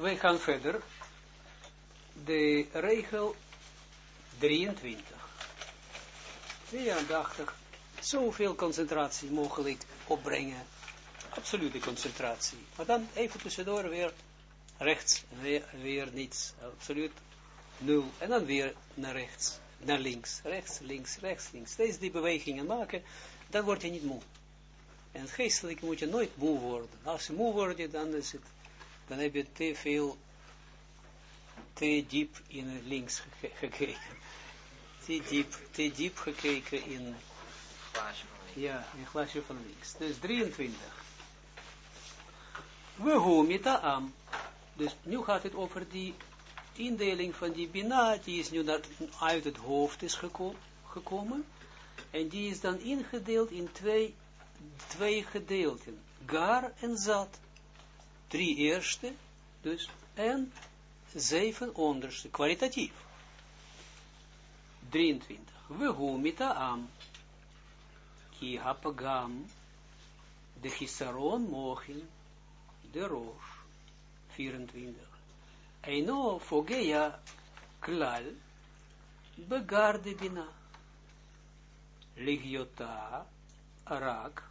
wij gaan verder. De regel 23. Zeer aandachtig. Zoveel concentratie mogelijk opbrengen. Absolute concentratie. Maar dan even tussendoor weer rechts, weer, weer niets. Absoluut nul. En dan weer naar rechts, naar links. Rechts, links, rechts, links. Steeds die bewegingen maken, dan word je niet moe. En geestelijk moet je nooit moe worden. Als je moe wordt, dan, is het, dan heb je te veel, te diep in links gekeken. Te diep, te diep gekeken in... Ja, een glaasje van links. Dus 23. We homita am. Dus nu gaat het over die indeling van die bina, die is nu naar, uit het hoofd is gekomen. En die is dan ingedeeld in twee twee gedeelten, gar en zat. Drie eerste, dus, en zeven onderste, kwalitatief. 23. We humita am, ki hapagam, de chisaron mochin, de roos. 24. Eino fogea klal, begarde bina. Ligiota, rak,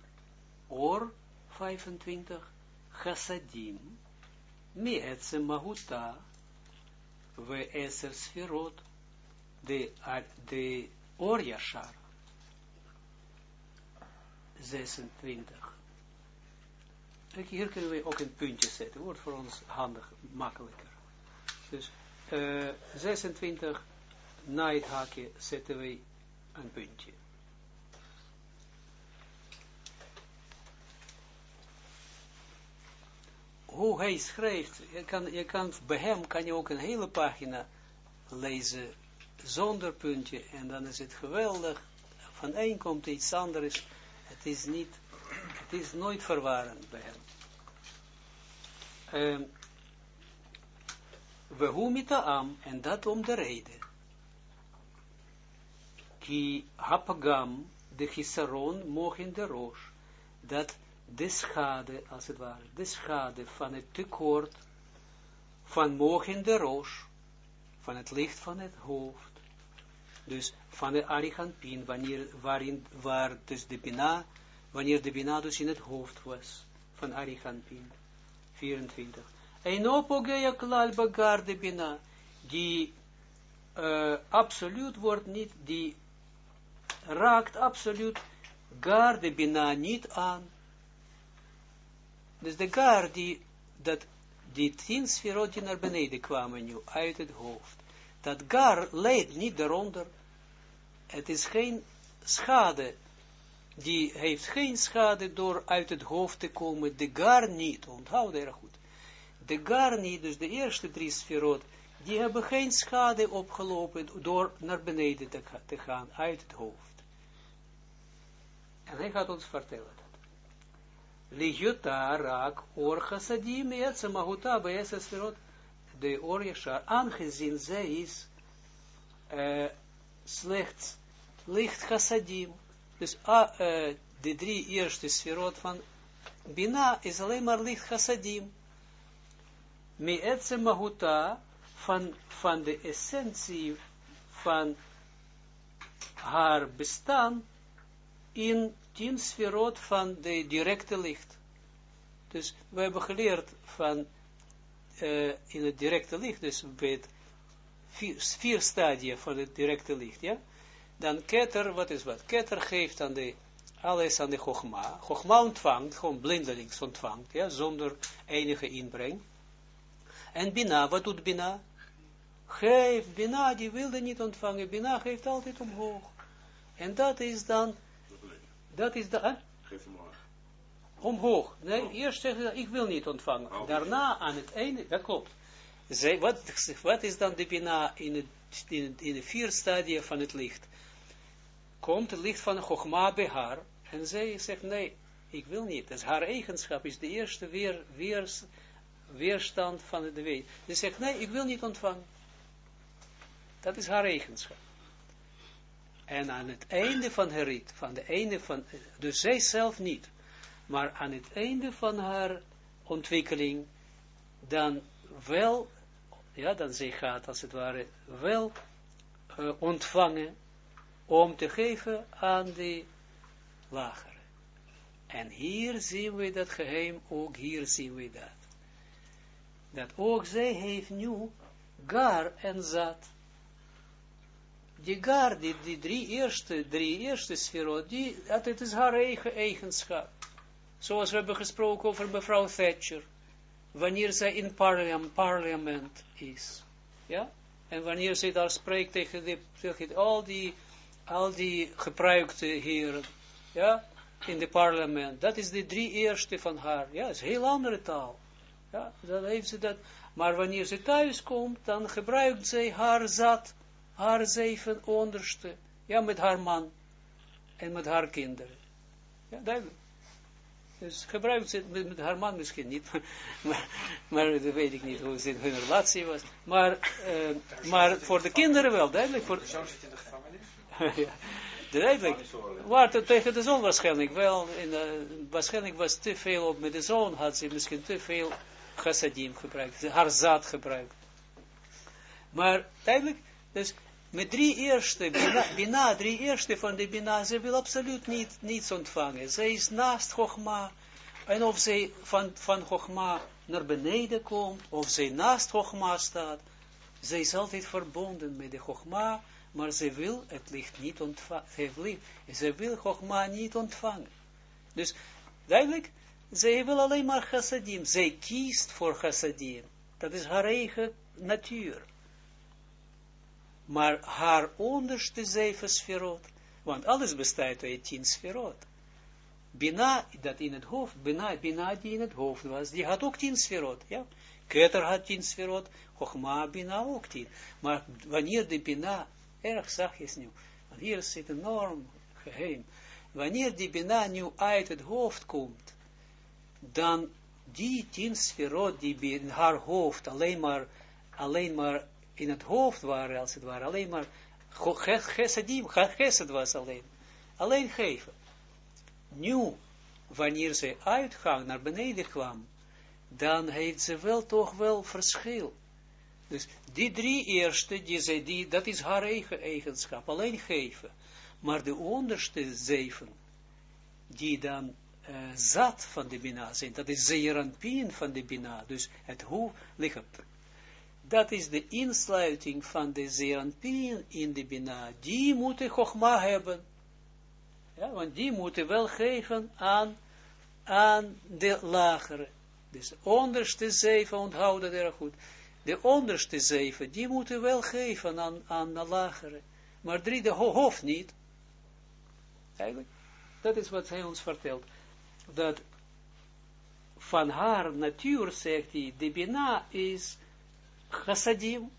or 25, chassadim, mi etse mahuta, we eser sferot, de, de or yashar, 26. Kijk, hier kunnen we ook een puntje zetten, wordt voor ons handig, makkelijker. Dus uh, 26, na het haakje zetten we een puntje. Hoe hij schrijft, je kan, je kan, bij hem kan je ook een hele pagina lezen zonder puntje en dan is het geweldig. Van één komt iets anders. Het is niet, het is nooit verwarrend bij hem. Um, we humita am, en dat om de reden. Ki hapagam, de chisaron, mogen de roos, dat de schade, als het ware, de schade van het tekort van mogen de roos, van het licht van het hoofd, dus van de ariganpin, wanneer, waarin, waar dus de bina, wanneer de bina dus in het hoofd was, van ariganpin, 24. En opogea klal bagar de bina, die uh, absoluut wordt niet, die raakt absoluut gar bina niet aan, dus de gar die, dat, die tien sferot die naar beneden kwamen nu, uit het hoofd. Dat gar leidt niet daaronder. Het is geen schade. Die heeft geen schade door uit het hoofd te komen. De gar niet. Onthoud erg goed. De gar niet, dus de eerste drie sferot, die hebben geen schade opgelopen door naar beneden te, te gaan uit het hoofd. En hij gaat ons vertellen Lijuta rak or chassadim etse mahuta beese sferot de or yashar, aangezien zij is slechts licht chassadim. Dus uh, de drie eerste sferot van Bina is alleen maar licht chassadim. Me etse mahuta van, van de essentie van haar bestaan in tien sferot van de directe licht. Dus we hebben geleerd van uh, in het directe licht, dus bij het vier, vier stadia van het directe licht, ja. Dan ketter, wat is wat? Ketter geeft aan de, alles aan de Chogma. Chogma ontvangt, gewoon blindelings ontvangt, ja, zonder enige inbreng. En Bina, wat doet Bina? Geeft, Bina, die wilde niet ontvangen, Bina geeft altijd omhoog. En dat is dan dat is de... Geef hem Omhoog. Nee, oh. eerst zeggen ze, ik wil niet ontvangen. Oh. Daarna aan het einde, dat klopt. Zij, wat, wat is dan de bina in, het, in, in de vier stadia van het licht? Komt het licht van Chogma bij haar en zij zegt, nee, ik wil niet. Dat is haar eigenschap, is de eerste weer, weer, weerstand van de weet. Ze zegt, nee, ik wil niet ontvangen. Dat is haar eigenschap. En aan het einde van haar rit, van de einde van, dus zij zelf niet, maar aan het einde van haar ontwikkeling, dan wel, ja, dan zij gaat als het ware wel uh, ontvangen om te geven aan de lagere. En hier zien we dat geheim, ook hier zien we dat. Dat ook zij heeft nu gar en zat. Die gar, die, die drie eerste, drie eerste sferot, die, dat het is haar eigen eigenschap. Zoals we hebben gesproken over mevrouw Thatcher. Wanneer zij in parliament, parlement is. Ja? En wanneer zij daar spreekt tegen, de, tegen al die, al die gebruikte heren. Ja? In het parlement. Dat is de drie eerste van haar. Ja, dat is een heel andere taal. Ja, dan heeft ze dat. Maar wanneer ze thuis komt, dan gebruikt zij haar zat, haar zeven onderste. Ja, met haar man. En met haar kinderen. Ja, duidelijk. Dus gebruikt ze met, met, haar man misschien niet, maar, maar, dat weet ik niet hoe het hun relatie was. Maar, uh, maar voor de kinderen wel, duidelijk. Voor, de zoon zit in de gevangenis? ja, duidelijk. Waar tegen de zoon waarschijnlijk wel. In de, waarschijnlijk was te veel op met de zoon, had ze misschien te veel chassadim gebruikt, haar zaad gebruikt. Maar duidelijk, dus met drie eerste, bina, bina, drie eerste van de bina, ze wil absoluut niet, niets ontvangen. Zij is naast Chogma, en of zij van, van Chogma naar beneden komt, of zij naast Chogma staat, zij is altijd verbonden met de Chogma, maar ze wil het licht niet ontvangen. Ze wil, ze wil Chogma niet ontvangen. Dus, duidelijk, zij wil alleen maar chassadim. Zij kiest voor chassadim. Dat is haar eigen natuur maar haar onderste zeven sferot, want alles bestaat uit tien sferot. Bina, dat in het hoofd, Bina, Bina die in het hoofd was, die had ook tien sferot, ja. Keter had tien sferot, Chogma, Bina ook tien. Maar wanneer de Bina, erg zachtjes nu, hier zit enorm geheim, wanneer die Bina nu uit het hoofd komt, dan die tien sferot die in haar hoofd alleen maar, alleen maar in het hoofd waren, als het ware, alleen maar gesedim, gesed was alleen. Alleen geven. Nu, wanneer ze uitgang naar beneden kwam, dan heeft ze wel toch wel verschil. Dus die drie eerste, die ze, die, dat is haar eigen eigenschap, alleen geven. Maar de onderste zeven, die dan uh, zat van de Bina zijn, dat is zeeranpien van de Bina, dus het hoofd, liggen dat is de insluiting van de Zeranpien in de Bina. Die moeten Chogma hebben. Ja, want die moeten wel geven aan, aan de lagere. Dus de onderste zeven, onthoud dat erg goed. De onderste zeven, die moeten wel geven aan, aan de lagere. Maar drie, de ho hoofd niet. Eigenlijk, dat is wat hij ons vertelt. Dat van haar natuur, zegt hij, de Bina is chassadim,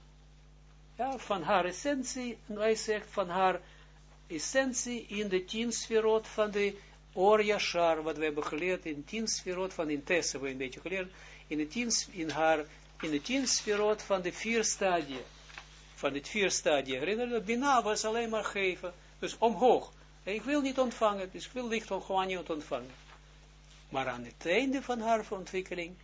ja, van haar essentie, en hij zegt van haar essentie in de tien sferot van de Or wat we hebben geleerd in tien sferot van Intesse, we een beetje in de tien, in haar, in de tien sferot van de vier stadia, van de vier stadia, herinner je, Bina was alleen maar geven, dus omhoog, ik wil niet ontvangen, dus ik wil licht gewoon niet ontvangen. Maar aan het einde van haar ontwikkeling,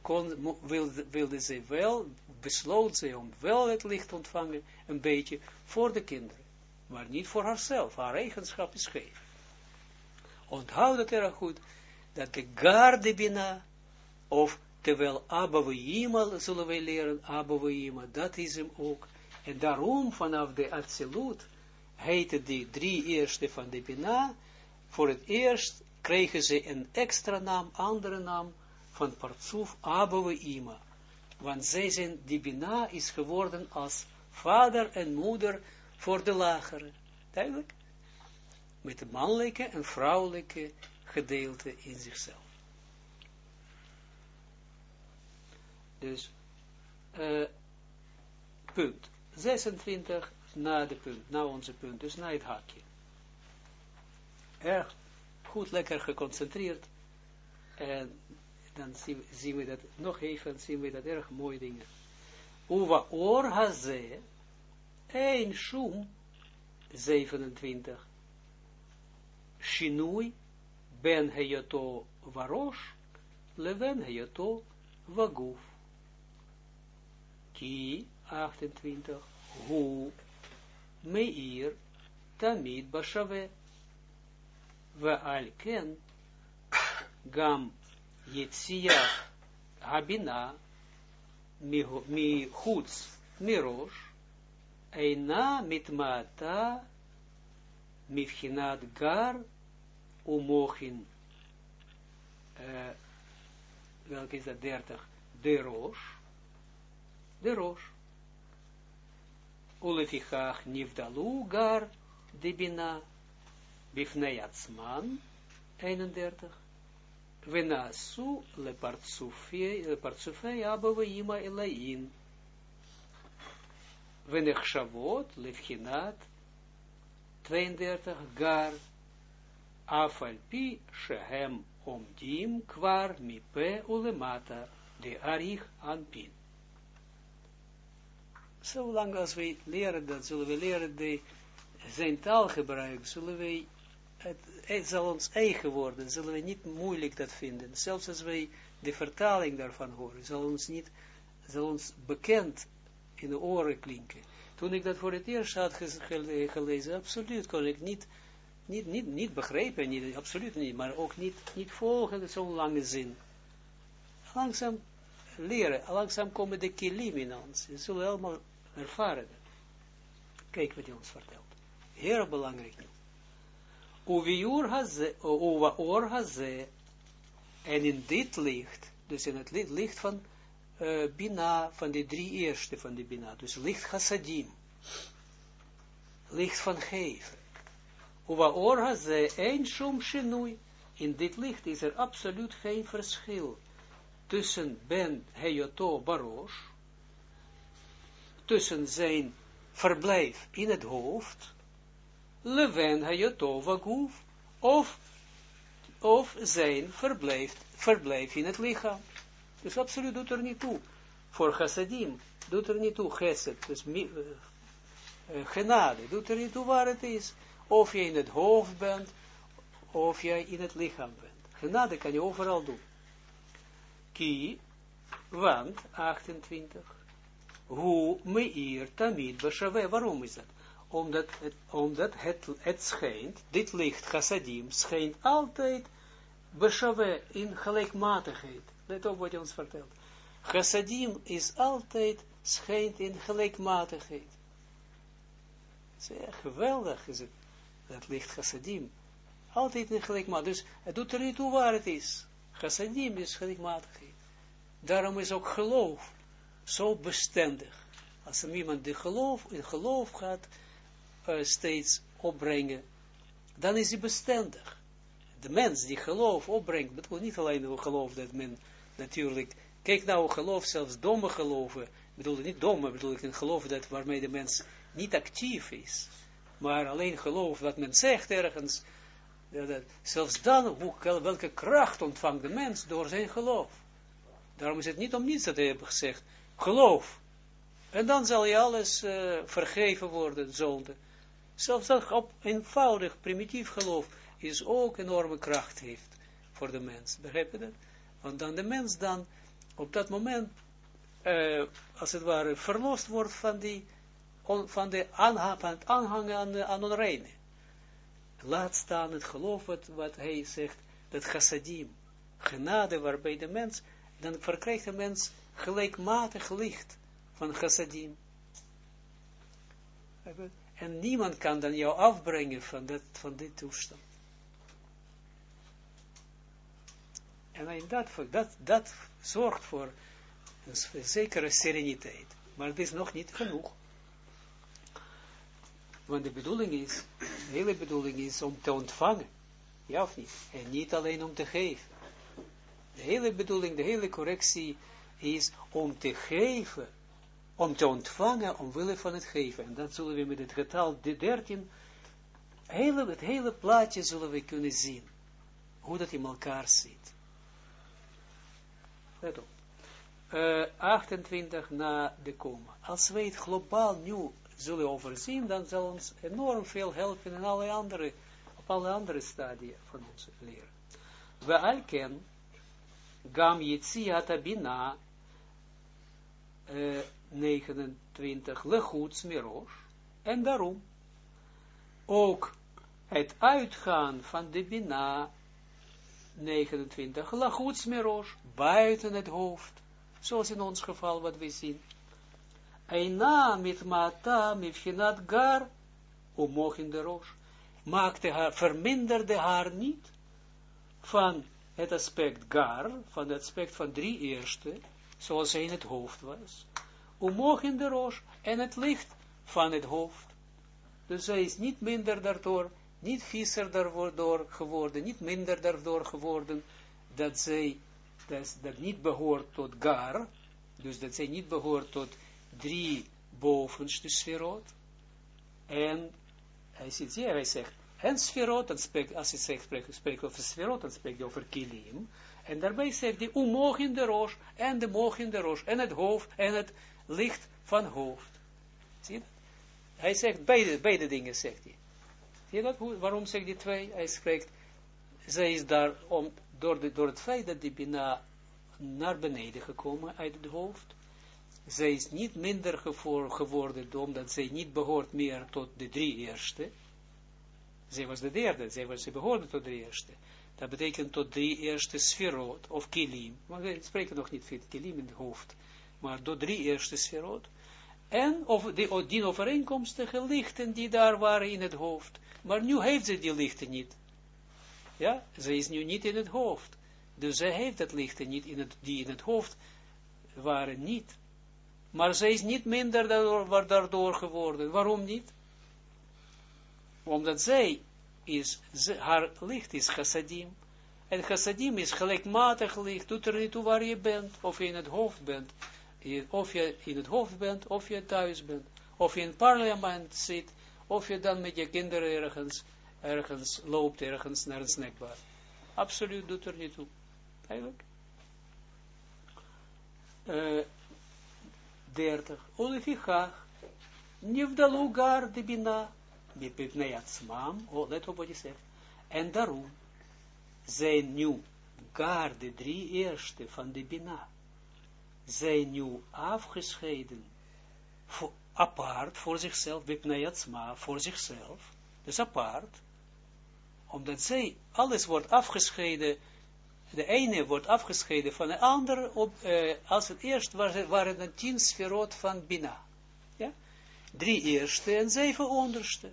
kon, wilde, wilde ze wel, besloot ze om wel het licht ontvangen, een beetje voor de kinderen, maar niet voor haarzelf. Haar eigenschap is geven. Onthoud het erg goed, dat de garde bina, of terwijl Abba zullen wij leren, Abba dat is hem ook. En daarom vanaf de absolute heette die drie eerste van de bina, voor het eerst kregen ze een extra naam, andere naam, van Partsuf Abba Ima. Want zij zijn, die Bina is geworden als vader en moeder voor de lagere. Duidelijk? Met de mannelijke en vrouwelijke gedeelte in zichzelf. Dus, uh, punt. 26 na de punt, na onze punt, dus na het haakje. Erg goed, lekker geconcentreerd. En dan zien, we dat, nog even, zien we dat erg mooie dingen. Uwa or een shum, 27, shinui, ben heyato varosh, leven heyato vaguf. Ki 28. Hu meir tamid bashave. We al ken yitsia habina mi chutz mirosh eina mitmata mifhinat gar umochin uh, welke is dat? 30 de roos de roos ulefichach nifdalu gar de bina bifnei atzman. 31 venasu le partsufei above ima elain venechshavot lefhinat 32 gar afalpi shehem omdim kwar mipe ulemata de arich anpin. Zolang als wij leren dat, zullen we leren de, zijn taalgebruik, zullen wij, het, het zal ons eigen worden, zullen we niet moeilijk dat vinden. Zelfs als wij de vertaling daarvan horen, zal ons niet, zal ons bekend in de oren klinken. Toen ik dat voor het eerst had gelezen, absoluut kon ik niet, niet, niet, niet begrijpen, niet, absoluut niet, maar ook niet, niet volgen zo'n lange zin. Langzaam leren, langzaam komen de kilim in ons. Je zullen helemaal ervaren. Kijk wat hij ons vertelt. Heel belangrijk nu. Haze, en in dit licht, dus in het licht van uh, Bina, van de drie eerste van de Bina, dus licht chassadim, licht van geven. Uva or haze, een shum in dit licht is er absoluut geen verschil tussen Ben Heyoto Barosh, tussen zijn verblijf in het hoofd, Leven Heyoto Vaguf, of, of zijn verblijf, in het lichaam. Dus absoluut doet er niet toe. Voor chassadim doet er niet toe, chesed, dus uh, genade, doet er niet toe waar het is. Of je in het hoofd bent, of je in het lichaam bent. Genade kan je overal doen. Ki, want, 28, hoe meir tamid bashave, waarom is dat? Omdat het, omdat het, het schijnt, dit licht, chassadim, schijnt altijd bashave in gelijkmatigheid. Let op wat hij ons vertelt. Chassadim is altijd, schijnt in gelijkmatigheid. Zeer geweldig is het, dat licht chassadim. Altijd in gelijkmatigheid. Dus het doet er niet toe waar het is. Chassadim is gelijkmatigheid. Daarom is ook geloof zo bestendig. Als er iemand die geloof, in geloof gaat uh, steeds opbrengen, dan is hij bestendig. De mens die geloof opbrengt, bedoel niet alleen geloof dat men natuurlijk, kijk nou geloof, zelfs domme geloven, bedoel niet domme, bedoel ik een geloof dat waarmee de mens niet actief is, maar alleen geloof wat men zegt ergens, dat, zelfs dan, hoe, welke kracht ontvangt de mens door zijn geloof. Daarom is het niet om niets dat hij heeft gezegd, geloof. En dan zal je alles uh, vergeven worden, zonde. Zelfs dat op eenvoudig, primitief geloof is ook enorme kracht heeft voor de mens. Begrijp je dat? Want dan de mens dan op dat moment, uh, als het ware, verlost wordt van, die, on, van, de aanhang, van het aanhangen aan, aan onreine. Laat staan het geloof wat, wat hij zegt, dat chassadim, genade waarbij de mens, dan verkrijgt de mens gelijkmatig licht van chassadim. En niemand kan dan jou afbrengen van, dat, van dit toestand. En dat, dat, dat zorgt voor een zekere sereniteit. Maar het is nog niet genoeg. Want de bedoeling is, de hele bedoeling is om te ontvangen. Ja of niet? En niet alleen om te geven. De hele bedoeling, de hele correctie is om te geven, om te ontvangen, omwille van het geven. En dat zullen we met het getal de 13, hele, het hele plaatje zullen we kunnen zien. Hoe dat in elkaar zit. Let op. Uh, 28 na de komma. Als wij het globaal nu zullen overzien, dan zal ons enorm veel helpen in alle andere, op alle andere stadia van onze leren. We alken, gam yitziat 29, lechut smirosh, en daarom ook het uitgaan van de Bina, 29, lachut smirosh, buiten het hoofd, zoals in ons geval wat we zien. Eina mit mata mifhinat gar, omhoog in de roos, maakte haar, verminderde haar niet van het aspect gar, van het aspect van drie eerste, zoals zij in het hoofd was, omhoog in de roos en het licht van het hoofd. Dus zij is niet minder daardoor, niet visser daardoor geworden, niet minder daardoor geworden, dat zij dat, niet behoort tot gar, dus dat zij niet behoort tot drie bovenste sferot, en hij zit hier, hij zegt, en sferot, spreekt, als hij zegt, spreekt, spreekt over sferot, dan spreekt hij over kilim, en daarbij zegt hij, omhoog in de roos, en de moog in de roos, en het hoofd, en het licht van hoofd. Zie je dat? Hij zegt, beide, beide dingen zegt hij. Zie je dat? Waarom zegt hij twee? Hij spreekt, zij is daar om, door, de, door het feit dat die Bina naar beneden gekomen uit het hoofd, zij is niet minder geworden, omdat zij niet behoort meer tot de drie eerste. Zij was de derde, zij, was, zij behoorde tot de eerste. Dat betekent tot drie eerste sferot, of kilim. Maar we spreken nog niet van kilim in het hoofd. Maar tot drie eerste sferot. En of die, die overeenkomstige lichten die daar waren in het hoofd. Maar nu heeft ze die lichten niet. Ja, ze is nu niet in het hoofd. Dus zij heeft het lichten niet in het, die in het hoofd waren niet. Maar zij is niet minder daardoor, daardoor geworden. Waarom niet? Omdat zij is, haar licht is chassadim. En chassadim is gelijkmatig licht. Doet er niet toe waar je bent. Of je in het hoofd bent. Of je in het hoofd bent. Of je thuis bent. Of je in het parlement zit. Of je dan met je kinderen ergens, ergens loopt. Ergens naar een snackbar. Absoluut doet er niet toe. Eigenlijk. Uh, 30. Olefichach, nivdalu gar de bina, met bipnei atzmam, oh, let op wat hij zegt. En daarom zijn nu gar de drie eerste van de bina, zijn nu afgescheiden, voor, apart voor zichzelf, bipnei atzma, voor zichzelf, dus apart, omdat zij, alles wordt afgescheiden de ene wordt afgescheiden van de andere, op, uh, als het eerst waren, waren tien sferot van Bina. Ja? Drie eerste en zeven onderste.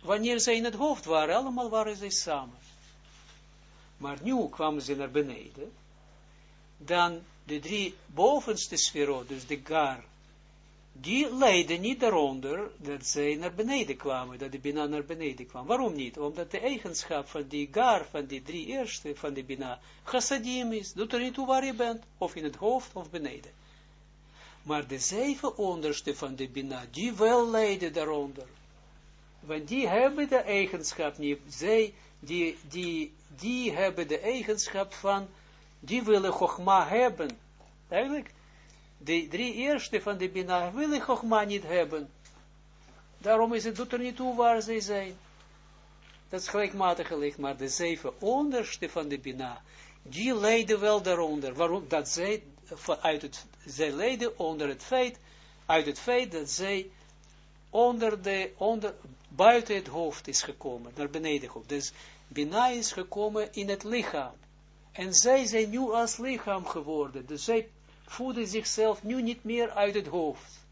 Wanneer zij in het hoofd waren, allemaal waren zij samen. Maar nu kwamen ze naar beneden, dan de drie bovenste sferot, dus de gar, die leidden niet daaronder dat zij naar beneden kwamen, dat de Bina naar beneden kwam. Waarom niet? Omdat de eigenschap van die gar, van die drie eerste van de Bina, chassadim is, doet er niet toe waar je bent, of in het hoofd of beneden. Maar de zeven onderste van de Bina, die wel leiden daaronder. Want die hebben de eigenschap niet, zij, die, die, die hebben de eigenschap van, die willen Chogma hebben. Eigenlijk, de drie eerste van de Bina willen Chogma niet hebben. Daarom is het, doet er niet toe waar zij zijn. Dat is gelijkmatig licht, maar de zeven onderste van de Bina, die lijden wel daaronder. Waarom? Dat zij, uit het, zij lijden onder het feit, uit het feit dat zij onder de, onder, buiten het hoofd is gekomen, naar beneden. Dus Bina is gekomen in het lichaam. En zij zijn nu als lichaam geworden. Dus zij voeden zichzelf nu niet meer uit het hoofd.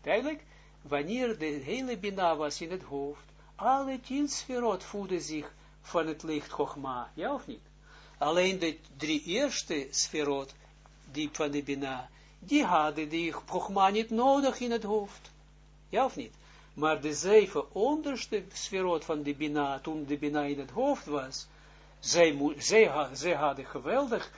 Duidelijk, wanneer de hele Bina was in het hoofd, alle tien sferot voeden zich van het licht Chogma, ja of niet? Alleen de drie eerste sferot, die van de Bina, die hadden die Chogma niet nodig in het hoofd. Ja of niet? Maar de zeven onderste sferot van de Bina, toen de Bina in het hoofd was, zij, hadden geweldig,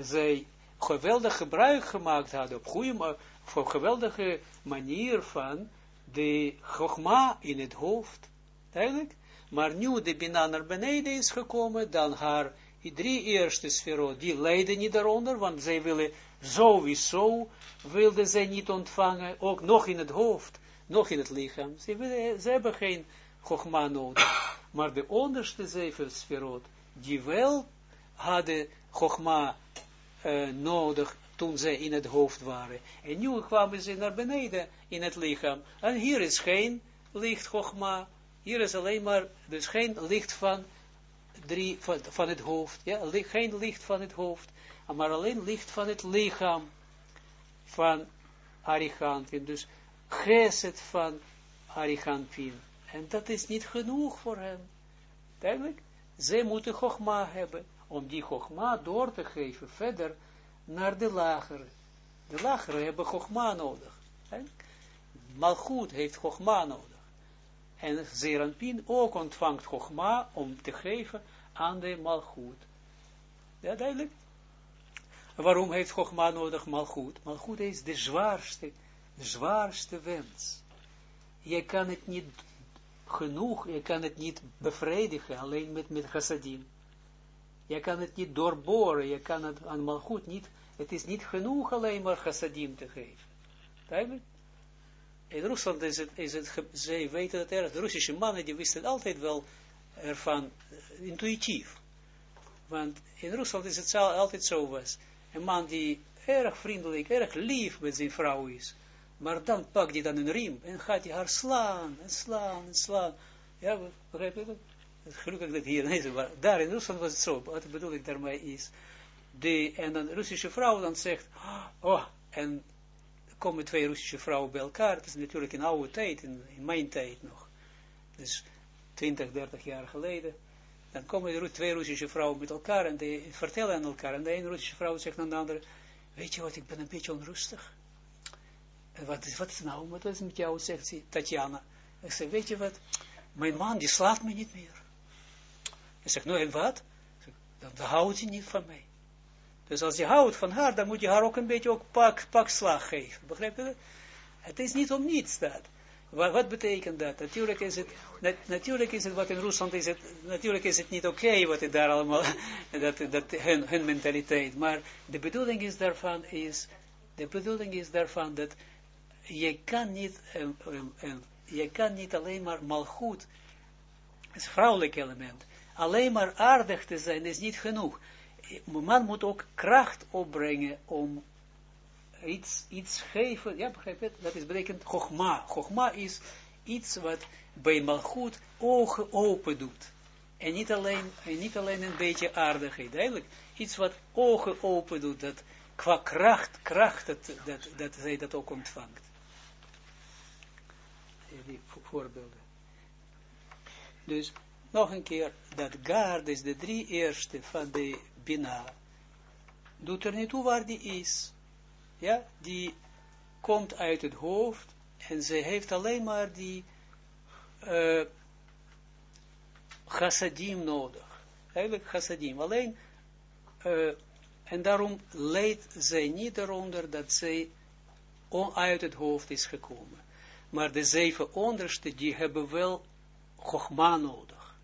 zij geweldig gebruik gemaakt hadden, op goede, voor geweldige manier van de chogma in het hoofd. Duidelijk? Maar nu de Bina naar beneden is gekomen, dan haar drie eerste sfero, die leiden niet daaronder, want zij willen sowieso, wilden zij niet ontvangen, ook nog in het hoofd, nog in het lichaam. Ze, ze hebben geen chogma nodig. Maar de onderste zeven sferot, die wel hadden chogma uh, nodig toen ze in het hoofd waren. En nu kwamen ze naar beneden in het lichaam. En hier is geen licht Chogma, hier is alleen maar, dus geen licht van, drie, van, het hoofd, ja, geen licht van het hoofd, maar alleen licht van het lichaam van Arigantin. Dus geset van Arigantin. En dat is niet genoeg voor hem. Duidelijk? Zij moeten Chogma hebben, om die Chogma door te geven verder naar de lagere. De lagere hebben Chogma nodig. Malchut heeft Chogma nodig. En Zeranpin ook ontvangt Chogma om te geven aan de Malchut. Ja, duidelijk? Waarom heeft Chogma nodig Malchut? Malchut is de zwaarste, de zwaarste wens. Je kan het niet genoeg, je kan het niet bevredigen, alleen met, met chassadim. Je kan het niet doorboren, je kan het aan Malchut niet, het is niet genoeg alleen maar chassadim te geven. In Rusland is het, is het, zij weten het erg, de Russische mannen die wisten altijd wel ervan, uh, intuïtief. Want in Rusland is het altijd zo was. Een man die erg vriendelijk, erg lief met zijn vrouw is. Maar dan pakt hij dan een riem en gaat hij haar slaan en slaan en slaan. Ja, begrijp je dat? Gelukkig dat hier niet, maar daar in Rusland was het zo. Wat bedoel ik daarmee is, de, en een Russische vrouw dan zegt, oh, en komen twee Russische vrouwen bij elkaar, het is natuurlijk in oude tijd, in, in mijn tijd nog, dus 20, 30 jaar geleden, dan komen er twee Russische vrouwen met elkaar en die vertellen aan elkaar, en de ene Russische vrouw zegt aan de andere, weet je wat, ik ben een beetje onrustig. Wat, wat is nou, wat is met jou, zegt ze, Tatjana. Ik zeg, weet je wat, mijn man die slaapt me niet meer. Hij zegt, nou en wat? Dan, houdt hij niet van mij. Dus als je houdt van haar, dan moet je haar ook een beetje ook pak, pak slag geven. Begrijp je? Het is niet om niets dat. Wat, betekent dat? Natuurlijk is het, natuurlijk is het wat in Rusland is het, natuurlijk is het niet oké wat het daar allemaal, dat, dat hun mentaliteit. Maar de bedoeling is daarvan is, de bedoeling is daarvan dat je kan niet, um, um, je kan niet alleen maar malgoed, het is vrouwelijk element, alleen maar aardig te zijn is niet genoeg man moet ook kracht opbrengen om iets, iets geven, ja begrijp je, dat is betekent chogma. Chogma is iets wat bij malgoed ogen open doet. En niet alleen, en niet alleen een beetje aardigheid, eigenlijk iets wat ogen open doet, dat qua kracht, kracht, dat, dat, dat zij dat ook ontvangt. Die voorbeelden. Dus, nog een keer, dat gaard is de drie eerste van de Bina, doet er niet toe waar die is. Ja, die komt uit het hoofd en ze heeft alleen maar die uh, chassadim nodig. Eigenlijk chassadim. Alleen, uh, en daarom leidt zij niet eronder dat zij uit het hoofd is gekomen. Maar de zeven onderste, die hebben wel chogma nodig.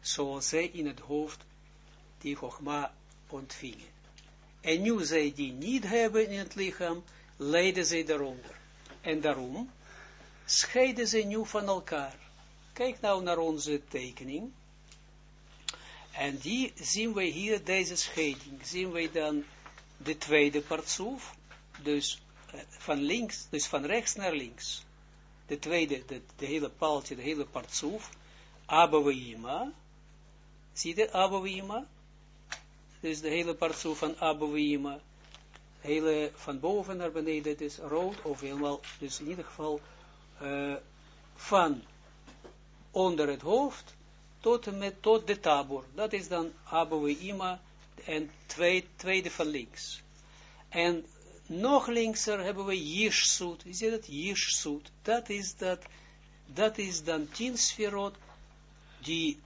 Zoals zij in het hoofd die Chogma ontvingen. En nu zij die niet hebben in het lichaam, lijden zij daaronder. En daarom scheiden ze nu van elkaar. Kijk nou naar onze tekening. En die zien wij hier, deze scheiding, zien wij dan de tweede partsoef, dus eh, van links, dus van rechts naar links. De tweede, de, de hele paaltje, de hele partsoef, Abouima, zie je Abouima? dus de hele partsoe van Abouima, hele van boven naar beneden, het is rood, of helemaal, dus in ieder geval, uh, van onder het hoofd, tot, met, tot de tabor, dat is dan Abouima, en twee, tweede van links. En nog linkser hebben we Yishsut, ziet dat, Yishsut, dat is dat, dat is dan tien sferot, die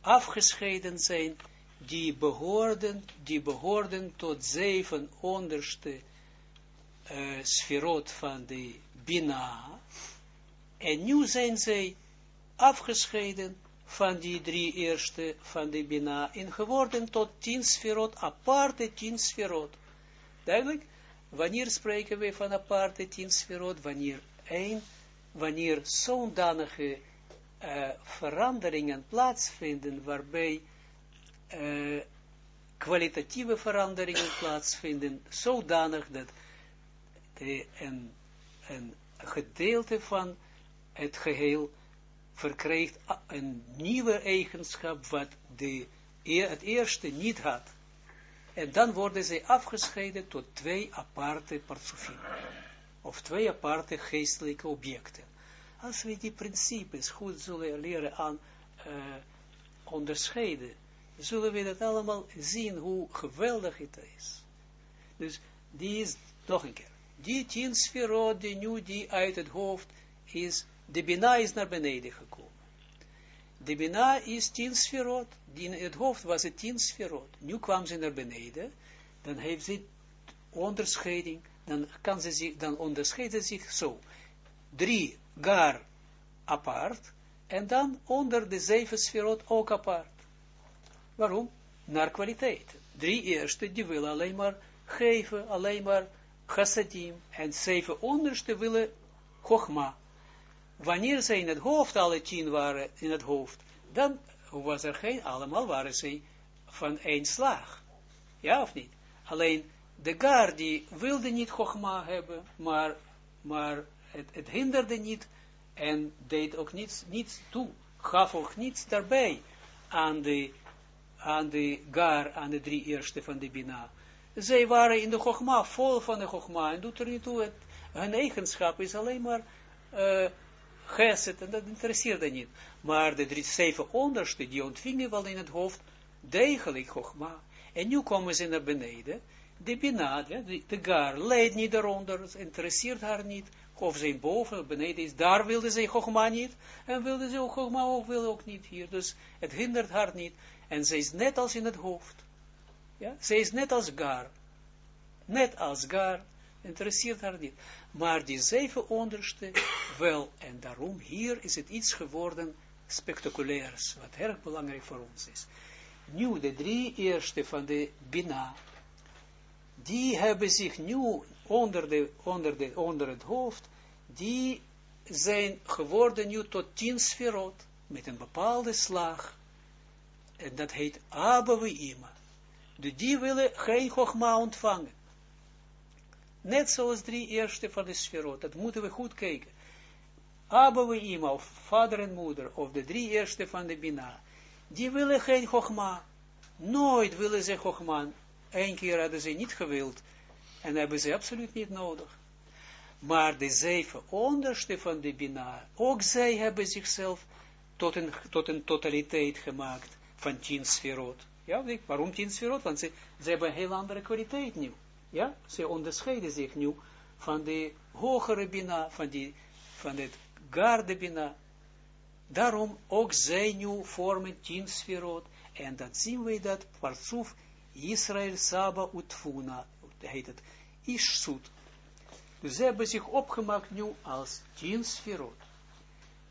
afgescheiden zijn die behoorden, die behoorden tot zeven onderste uh, sferot van de Bina, en nu zijn zij afgescheiden van die drie eerste van de Bina, en geworden tot tien sferot, aparte tien sferot. Duidelijk? Wanneer spreken we van aparte tien sferot? Wanneer één, wanneer zo'n danige uh, veranderingen plaatsvinden, waarbij uh, kwalitatieve veranderingen plaatsvinden, zodanig dat de, een, een gedeelte van het geheel verkrijgt een nieuwe eigenschap wat de, het eerste niet had. En dan worden ze afgescheiden tot twee aparte partsofien. Of twee aparte geestelijke objecten. Als we die principes goed zullen leren aan uh, onderscheiden, zullen we dat allemaal zien hoe geweldig het is. Dus die is, nog een keer, die tien sferot, die nu die uit het hoofd is, de Bina is naar beneden gekomen. De Bina is tien sferot, in het hoofd was het tien sferot. Nu kwam ze naar beneden, dan heeft ze onderscheiding, dan kan ze zich, dan onderscheidt ze zich zo. Drie gar apart, en dan onder de zeven sferot ook apart. Waarom? Naar kwaliteit. Drie eerste, die willen alleen maar geven, alleen maar chassadim, en zeven onderste willen chogma. Wanneer ze in het hoofd, alle tien waren in het hoofd, dan was er geen, allemaal waren ze van één slag. Ja of niet? Alleen, de gar die wilde niet chogma hebben, maar, maar het, het hinderde niet, en deed ook niets, niets toe, gaf ook niets daarbij aan de, aan de gar, aan de drie eerste van de Bina. Zij waren in de Chogma, vol van de Chogma, en doet er niet toe, hun eigenschap is alleen maar uh, geset, en dat interesseerde niet. Maar de drie, zeven onderste, die ontvingen wel in het hoofd, degelijk Chogma. En nu komen ze naar beneden, de Bina, de, gar, leidt niet eronder, interesseert haar niet, of zijn boven, beneden is, daar wilde zij Chogma niet, en wilde ze ook Chogma ook, wilde ook niet hier, dus het hindert haar niet, en zij is net als in het hoofd, ja, zij is net als Gar, net als Gar, interesseert haar niet, maar die zeven onderste wel, en daarom hier is het iets geworden spectaculairs, wat erg belangrijk voor ons is. Nu, de drie eerste van de Bina, die hebben zich nu onder, de, onder, de, onder het hoofd, die zijn geworden nu tot tien sferot, met een bepaalde slag, en dat heet Abba Dus die willen geen Chogma ontvangen. Net zoals drie eerste van de sferot, dat moeten we goed kijken. Abba Ima, of vader en moeder, of de drie eerste van de Bina, die willen geen Chogma. Nooit willen ze Chogma. Eén keer hadden ze niet gewild, en hebben ze absoluut niet nodig. Maar de zeven onderste van de Bina, ook zij hebben zichzelf tot een, tot een totaliteit gemaakt van tien sferot. Ja, waarom tien sferot? Want ze, ze hebben een heel andere kwaliteit nu. Ja, ze onderscheiden zich nu van de hogere Bina, van, die, van het garde Bina. Daarom ook zij nu vormen tien sferot. En dat zien we dat Parsuf Israël Saba Utfuna, heet het, Ishsut. Dus ze hebben zich opgemaakt nu als tien sferot.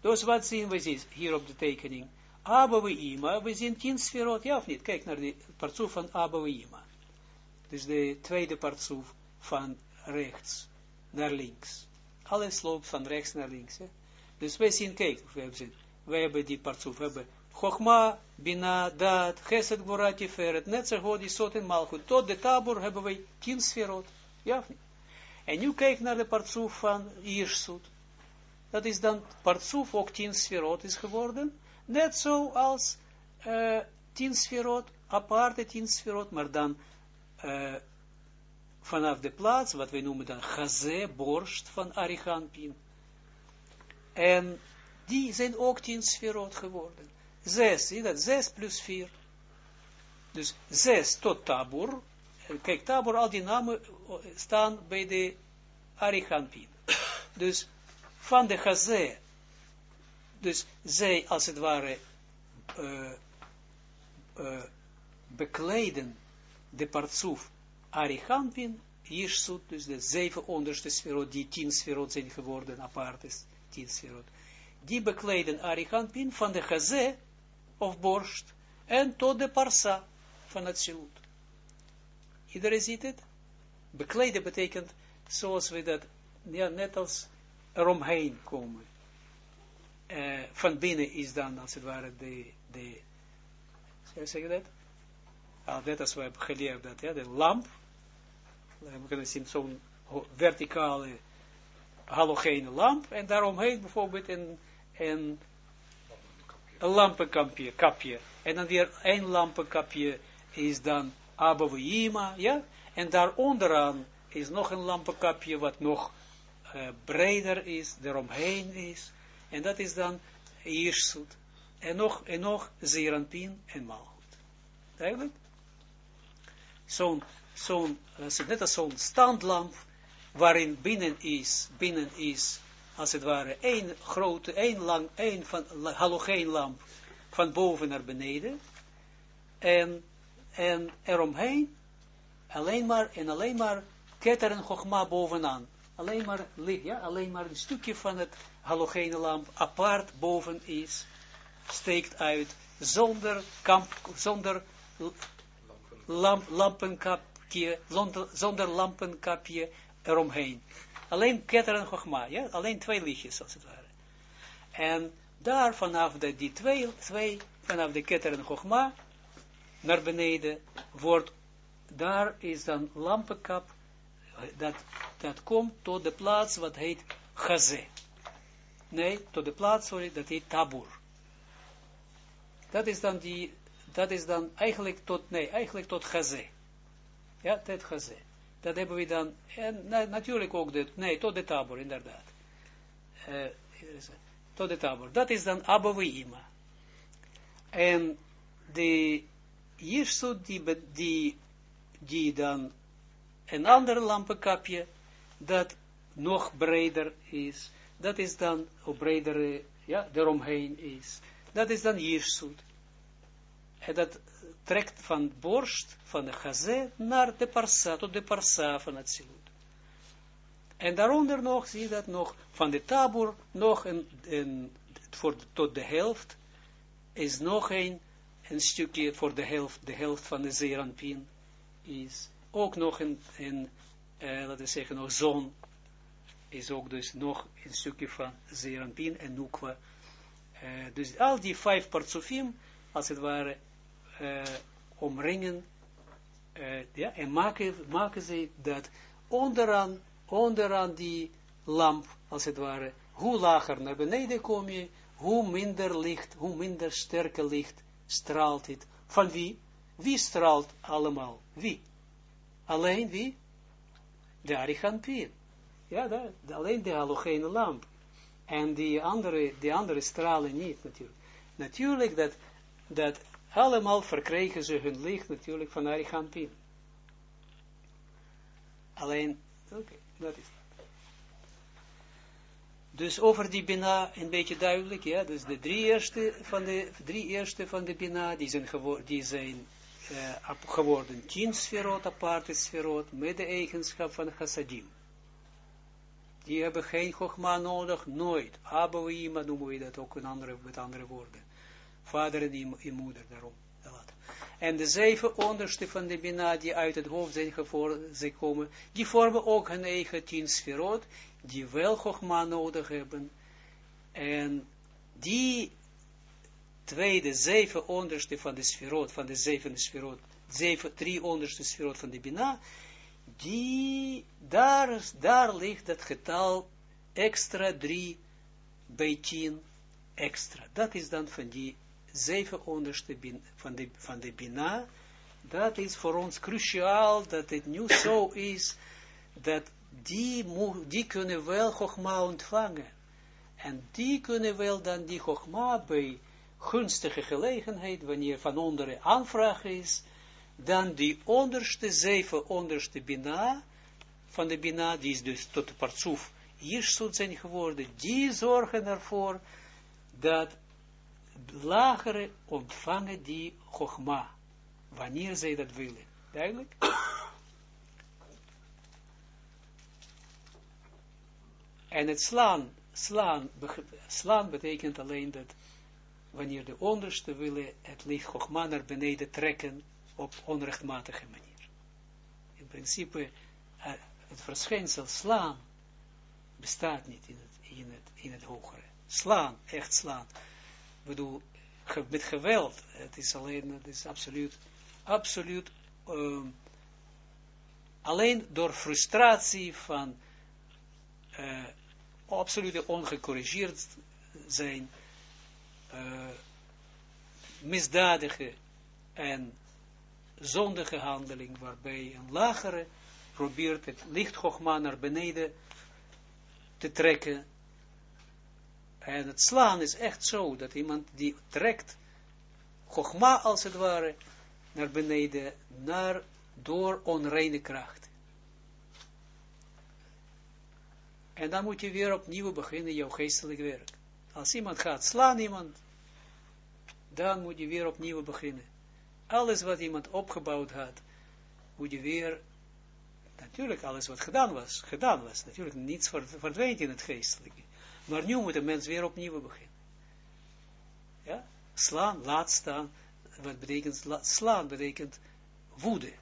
Dus wat zien we hier op de tekening? Abba we Ima, we zien tien sferot, ja of niet? Kijk naar de partsoef van Abba we Ima. Dus de tweede partsoef van rechts naar links. Alles loopt van rechts naar links. Dus wij zien, kijk, we hebben, hebben die partsoef, we hebben Chogma, Bina, Daad, Geset, Gvorati, Feret, Netzerhod, Isot en Malchut. Tot de tabor hebben wij tien sferot. Ja of niet? En nu kijk naar de partsoef van Iersut. Dat is dan partsoef ook tien sferot is geworden. Net zoals uh, tien sferot, aparte tien sferot, maar dan uh, vanaf de plaats, wat wij noemen dan gazé, borst van Arichampin. En die zijn ook tien sferot geworden. Zes, zie dat? Zes plus vier. Dus zes tot tabur. Kijk, tabur, al die namen staan bij de Arichampin. Dus van de Chazé, dus zij als het ware uh, de partsoef Arichampin, Jirsut, dus de zeven onderste sferot, die tien sferot zijn geworden, apart is, tien sferot. Die bekleden Arichampin van de Chazé, of borst, en tot de parsa van het zilut. Iedereen ziet het? Bekleden betekent, zoals we dat, ja, net als eromheen komen. Uh, van binnen is dan, als het ware, de, de zeg je dat? Al net als we hebben geleerd dat, ja, de lamp, we kunnen zien zo'n verticale halogene lamp, en daaromheen bijvoorbeeld een, een, lampenkapje, kapje, en dan weer een lampenkapje is dan Abouima, ja, en daar onderaan is nog een lampenkapje wat nog breder is, eromheen is, en dat is dan Iersut, en nog, en nog Zeranpin en Malchut. Duidelijk? Zo'n, zo'n, uh, net als zo'n standlamp, waarin binnen is, binnen is, als het ware, één grote, één lang, één van halogeenlamp van boven naar beneden, en, en eromheen, alleen maar, en alleen maar ketteren gogma bovenaan. Alleen maar ja, alleen maar een stukje van het lamp apart boven is, steekt uit, zonder, kamp, zonder lamp, lampenkapje, zonder, zonder lampenkapje eromheen. Alleen ketteren gogma, ja, alleen twee lichtjes als het ware. En daar vanaf de, die twee, twee vanaf de ketteren gogma, naar beneden, wordt, daar is dan lampenkap, dat, dat komt tot de plaats wat heet Gazé. Nee, tot de plaats, sorry, dat heet Tabur. Dat is dan die, dat is dan eigenlijk tot, nee, eigenlijk tot Gazé. Ja, tot Gazé. Dat hebben we dan, en natuurlijk ook, de, nee, tot de Tabur, inderdaad. Uh, tot de Tabur. Dat is dan Abouima. En de Jirsut, die, die, die dan een ander lampenkapje, dat nog breder is, dat is dan, op bredere, ja, eromheen is, dat is dan Jirsut. Dat trekt van borst, van de gazé, naar de parsa, tot de parsa van het silut. En daaronder nog, zie je dat nog, van de tabur, nog een, voor, tot de helft, is nog een, een stukje voor de helft, de helft van de zeeranpien, is ook nog een, een uh, laten we zeggen, nog zon, is ook dus nog een stukje van zeeranpien en nukwa. Uh, dus al die vijf partsofim, als het ware, uh, omringen, ja, en maken, maken ze dat onderaan, onderaan die lamp, als het ware, hoe lager naar beneden kom je, hoe minder licht, hoe minder sterke licht straalt het. Van wie? Wie straalt allemaal? Wie? Alleen wie? De Arichampin. Ja, dat, alleen de halogene lamp. En die andere, die andere stralen niet natuurlijk. Natuurlijk dat, dat allemaal verkregen ze hun licht natuurlijk van Arichampin. Alleen, oké, dat is dus over die Bina een beetje duidelijk, ja, dus de drie eerste van de, drie eerste van de Bina, die zijn, die zijn uh, geworden tien sferot, aparte sferot, met de eigenschap van chassadim. Die hebben geen chogma nodig, nooit. Abouima noemen we dat ook in andere, met andere woorden. Vader en, en moeder, daarom. En de zeven onderste van de Bina, die uit het hoofd zijn gekomen, die vormen ook hun eigen tien sferot, die wel Chogma nodig hebben. En die tweede, zeven onderste van de sferot, van de zeven sferot, zeven, drie onderste sferot van de Bina, die, daar, daar ligt het getal extra drie bij tien extra. Dat is dan van die zeven onderste bin, van, de, van de Bina. Dat is voor ons cruciaal dat het nu zo is, dat die, die kunnen wel Chogma ontvangen. En die kunnen wel dan die Chogma bij gunstige gelegenheid, wanneer van onderen aanvraag is, dan die onderste, zeven onderste Bina, van de Bina, die is dus tot de partsoef Jirsut zijn geworden, die zorgen ervoor dat lagere ontvangen die Chogma, wanneer zij dat willen. Duidelijk? En het slaan, slaan, betekent alleen dat wanneer de onderste willen het licht Chogma naar beneden trekken op onrechtmatige manier. In principe, uh, het verschijnsel slaan bestaat niet in het, in het, in het hogere. Slaan, echt slaan. Bedoel, met geweld, het is alleen, het is absoluut absoluut, uh, alleen door frustratie van uh, absoluut ongecorrigeerd zijn, uh, misdadige en zondige handeling, waarbij een lagere probeert het licht naar beneden te trekken. En het slaan is echt zo, dat iemand die trekt, Chogma als het ware, naar beneden, naar, door onreine kracht. En dan moet je weer opnieuw beginnen, jouw geestelijk werk. Als iemand gaat slaan iemand, dan moet je weer opnieuw beginnen. Alles wat iemand opgebouwd had, moet je weer, natuurlijk alles wat gedaan was, gedaan was. Natuurlijk niets verdwijnt in het geestelijke. Maar nu moet de mens weer opnieuw beginnen. Ja? Slaan, laat staan. Wat betekent slaan? Betekent woede.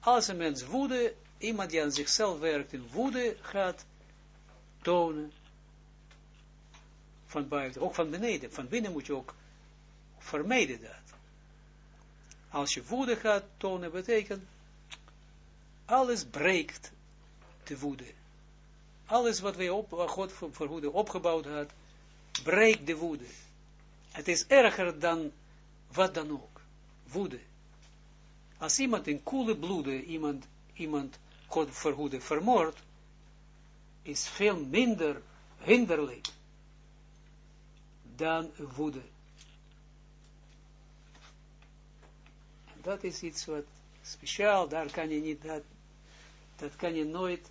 Als een mens woede, iemand die aan zichzelf werkt in woede gaat tonen, van buiten, ook van beneden, van binnen moet je ook vermijden dat. Als je woede gaat tonen, betekent alles breekt de woede. Alles wat wij op, wat God voor woede opgebouwd had, breekt de woede. Het is erger dan wat dan ook. Woede. Als iemand in koele bloeden iemand, iemand God verhoede vermoordt, is veel minder hinderlijk dan woede. dat is iets wat speciaal, daar kan je niet, dat, dat kan je nooit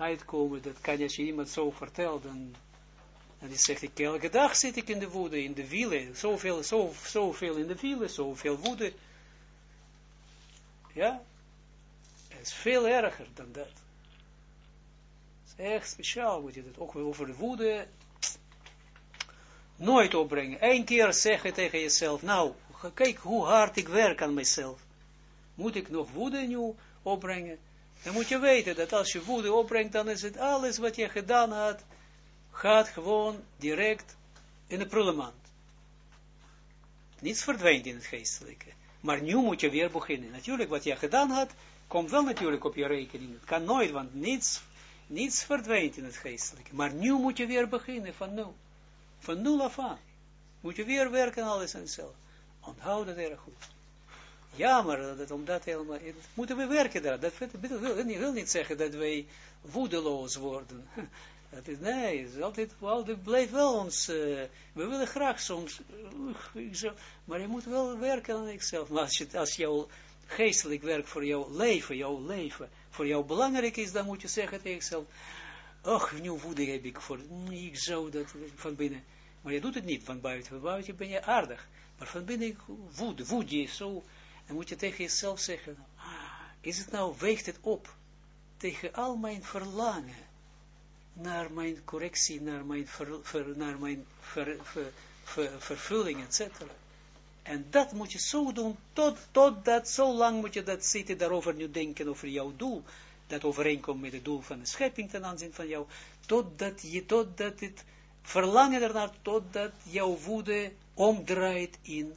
uitkomen, dat kan als je iemand zo vertelt, dan, dan zegt ik, elke dag zit ik in de woede, in de wielen, zoveel, zo, zoveel in de wielen, zoveel woede. Ja, het is veel erger dan dat. Het is echt speciaal, moet je dat ook over de woede nooit opbrengen. Eén keer zeggen tegen jezelf, nou, kijk hoe hard ik werk aan mezelf. Moet ik nog woede nu opbrengen? Dan moet je weten dat als je woede opbrengt, dan is het alles wat je gedaan had, gaat gewoon direct in de prullenmand. Niets verdwijnt in het geestelijke. Maar nu moet je weer beginnen. Natuurlijk, wat je gedaan had, komt wel natuurlijk op je rekening. Het kan nooit, want niets, niets verdwijnt in het geestelijke. Maar nu moet je weer beginnen, van nul. Van nul af aan. Moet je weer werken alles aan jezelf. Onthoud dat erg goed. Jammer, dat, omdat helemaal, moeten we werken daar. Dat wil, wil, niet zeggen dat wij woedeloos worden. Dat is, nee, het is altijd, altijd blijft wel ons, uh, we willen graag soms, maar je moet wel werken aan jezelf. Maar als, je, als jouw geestelijk werk voor jouw leven, jouw leven, voor jou belangrijk is, dan moet je zeggen tegen jezelf, ach, nu woede heb ik voor, ik zou dat van binnen. Maar je doet het niet van buiten, van buiten ben je aardig. Maar van binnen woede, woede zo. Dan moet je tegen jezelf zeggen, is het nou, weegt het op tegen al mijn verlangen naar mijn correctie, naar mijn, ver, naar mijn ver, vervulling, etc. En dat moet je zo doen, tot, tot dat, zo lang moet je dat zitten, daarover nu denken, over jouw doel, dat overeenkomt met het doel van de schepping ten aanzien van jou, totdat je, totdat het verlangen ernaar, totdat jouw woede omdraait in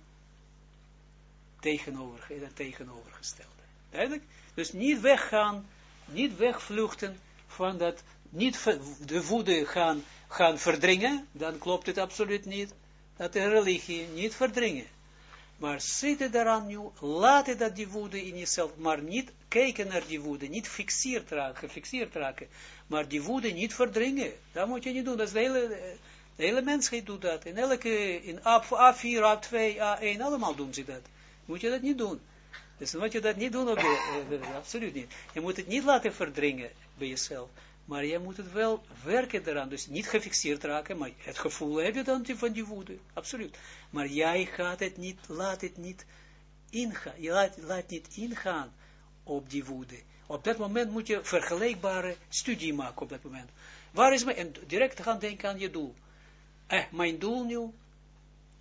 tegenover, tegenovergestelde. Duidelijk? Dus niet weggaan, niet wegvluchten van dat, niet de woede gaan, gaan verdringen, dan klopt het absoluut niet, dat de religie niet verdringen. Maar zitten daaraan nu, laat dat die woede in jezelf, maar niet kijken naar die woede, niet fixeerd raken, gefixeerd raken, maar die woede niet verdringen. Dat moet je niet doen, dat is de hele, de hele mensheid doet dat. In elke, in A4, A2, A1, allemaal doen ze dat. Moet je dat niet doen. Dus moet je dat niet doen, op uh, absoluut niet. Je moet het niet laten verdringen bij jezelf. Maar je moet het wel werken eraan. Dus niet gefixeerd raken, maar het gevoel heb je dan van die woede. Absoluut. Maar jij gaat het niet, laat het niet ingaan. Je laat, laat niet ingaan op die woede. Op dat moment moet je vergelijkbare studie maken op dat moment. Waar is mijn, en direct gaan denken aan je doel eh, mijn doel nu,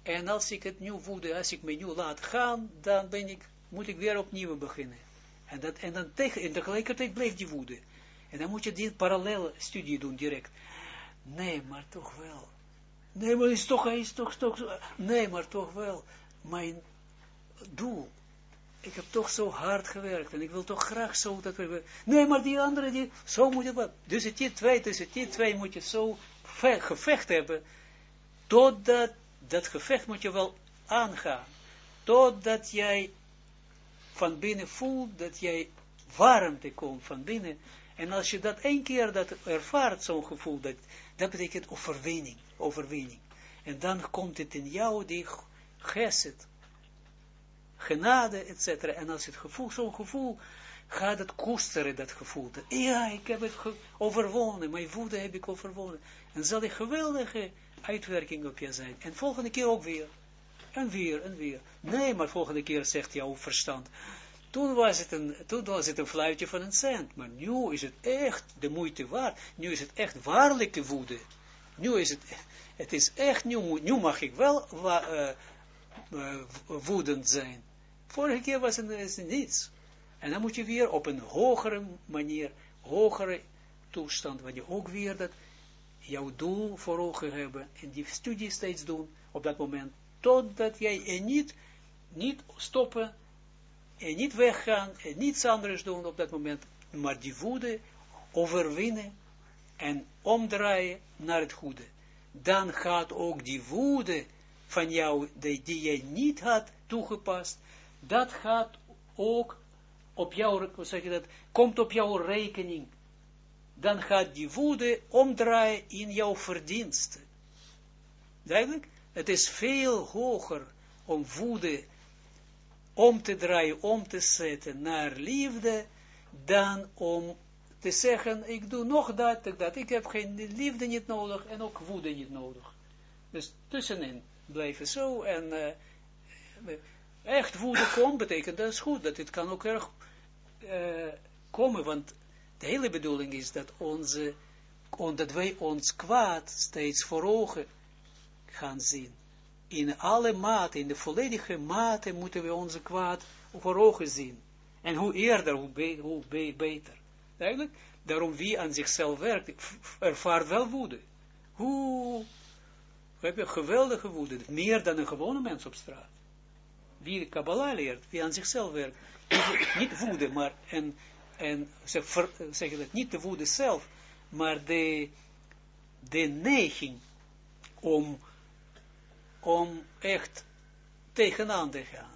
en als ik het nu voelde, als ik me nu laat gaan, dan ben ik, moet ik weer opnieuw beginnen. En, dat, en dan tegen, en tegelijkertijd blijft die woede. En dan moet je die parallele studie doen, direct. Nee, maar toch wel. Nee, maar is toch, is toch, toch, nee, maar toch wel. Mijn doel, ik heb toch zo hard gewerkt en ik wil toch graag zo dat we... Nee, maar die andere, die, zo moet je wat. Dus die twee, tussen die twee moet je zo gevecht hebben, totdat, dat gevecht moet je wel aangaan, totdat jij van binnen voelt, dat jij warmte komt van binnen, en als je dat één keer dat ervaart, zo'n gevoel, dat, dat betekent overwinning, overwinning. En dan komt het in jou, die geset, genade, etc. En als het gevoel, zo'n gevoel, gaat het koesteren, dat gevoel. Dat, ja, ik heb het overwonnen, mijn woede heb ik overwonnen. En zal een geweldige uitwerking op je zijn. En volgende keer ook weer. En weer, en weer. Nee, maar volgende keer zegt jouw verstand. Toen was het een, toen was het een fluitje van een cent. Maar nu is het echt de moeite waard. Nu is het echt waarlijke woede. Nu is het, het is echt, nu, nu mag ik wel uh, uh, woedend zijn. Vorige keer was het, is niets. En dan moet je weer op een hogere manier, hogere toestand, waar je ook weer dat jouw doel voor ogen hebben en die studie steeds doen op dat moment, totdat jij er niet, niet stoppen en niet weggaan en niets anders doen op dat moment, maar die woede overwinnen en omdraaien naar het goede. Dan gaat ook die woede van jou, die, die jij niet had toegepast, dat gaat ook op jou, hoe zeg dat, komt op jouw rekening. Dan gaat die woede omdraaien in jouw verdiensten. Duidelijk? Het is veel hoger om woede om te draaien, om te zetten naar liefde, dan om te zeggen, ik doe nog dat, dat, ik heb geen liefde niet nodig en ook woede niet nodig. Dus tussenin blijven zo en uh, echt woede komt, betekent dat is goed, dat het kan ook erg uh, komen, want de hele bedoeling is dat onze, wij ons kwaad steeds voor ogen gaan zien. In alle mate, in de volledige mate moeten we onze kwaad voor ogen zien. En hoe eerder, hoe, be hoe be beter. Eigenlijk, daarom wie aan zichzelf werkt, ervaart wel woede. Hoe, heb je geweldige woede, meer dan een gewone mens op straat. Wie Kabbalah leert, wie aan zichzelf werkt, niet woede, maar en, en zeg, zeg dat, niet de woede zelf, maar de, de neiging om, om echt tegenaan te gaan.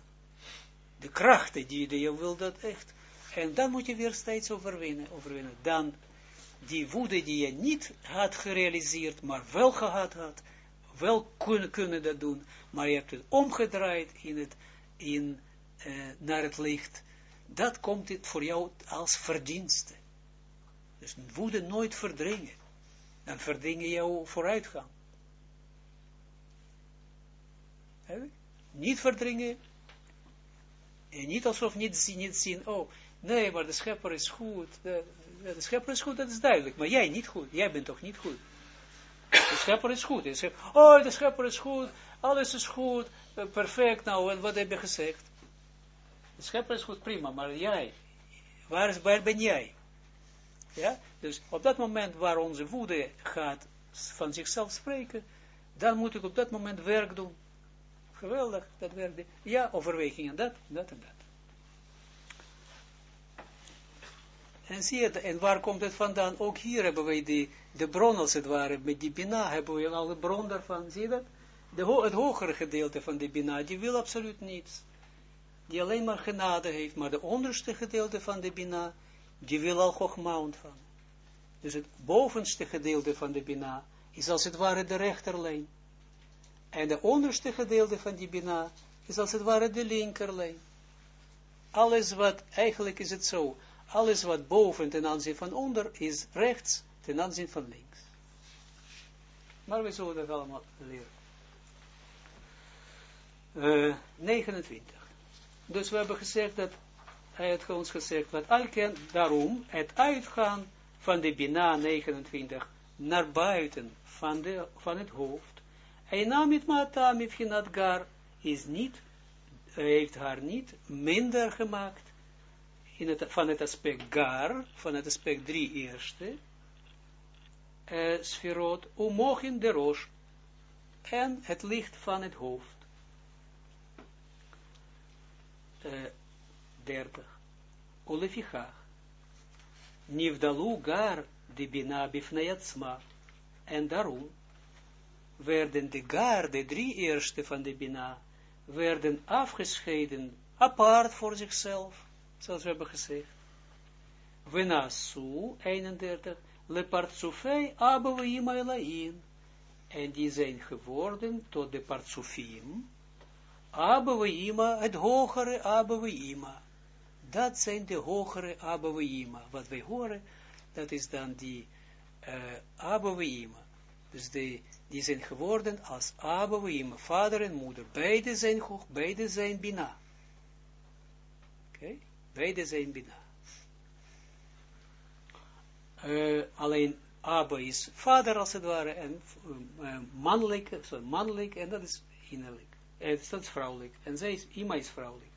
De krachten die, je wil dat echt. En dan moet je weer steeds overwinnen, overwinnen. Dan die woede die je niet had gerealiseerd, maar wel gehad had, wel kunnen, kunnen dat doen, maar je hebt het omgedraaid in het, in, uh, naar het licht, dat komt het voor jou als verdienste. Dus woede nooit verdringen. Dan verdringen jouw vooruitgang. Niet verdringen. En niet alsof niet zien, niet zien, oh, nee, maar de schepper is goed. De, de schepper is goed, dat is duidelijk. Maar jij niet goed. Jij bent toch niet goed. De schepper is goed. Zegt, oh, de schepper is goed. Alles is goed. Perfect. Nou, wat heb je gezegd? De schepper is goed, prima, maar jij, waar, is, waar ben jij? Ja, dus op dat moment waar onze woede gaat van zichzelf spreken, dan moet ik op dat moment werk doen. Geweldig, dat werk. Ja, overwegingen, dat, dat en dat. En zie je, en waar komt het vandaan? Ook hier hebben wij die, de bron als het ware, met die Bina hebben we al de bron daarvan, zie je dat? De, het hogere gedeelte van de Bina, die wil absoluut niets die alleen maar genade heeft, maar de onderste gedeelte van de Bina, die wil al Chogma ontvangen. Dus het bovenste gedeelte van de Bina is als het ware de rechterlijn. En de onderste gedeelte van die Bina is als het ware de linkerlijn. Alles wat, eigenlijk is het zo, alles wat boven ten aanzien van onder is rechts ten aanzien van links. Maar we zullen dat allemaal leren. Uh, 29. Dus we hebben gezegd dat, hij had ons gezegd, dat Alken, daarom het uitgaan van de Bina 29 naar buiten van, de, van het hoofd. En namit mata mifhinat gar is niet, heeft haar niet minder gemaakt in het, van het aspect gar, van het aspect drie eerste, uh, sferot, in de roos, en het licht van het hoofd. 30. Olefichach. Nivdalu gar de bina bifnayatsma. En daarom werden de gar, de drie eerste van de bina, werden afgescheiden, apart voor zichzelf, zoals we hebben gezegd. Venasu, 31, le partsufei abouima elain. En die zijn geworden tot de partsufim, abouima, het hogere abouima. Dat zijn de hogere abouima. Wat wij horen, dat is dan die uh, abouima. Dus die zijn geworden als abouima, vader en moeder. Beide zijn hoog, beide zijn bina. Oké, beide zijn bina. Alleen Abba is vader als het ware, en uh, mannelijk, so mannelijk, en dat is innerlijk. Dat is vrouwelijk. En zij is, Ima is vrouwelijk.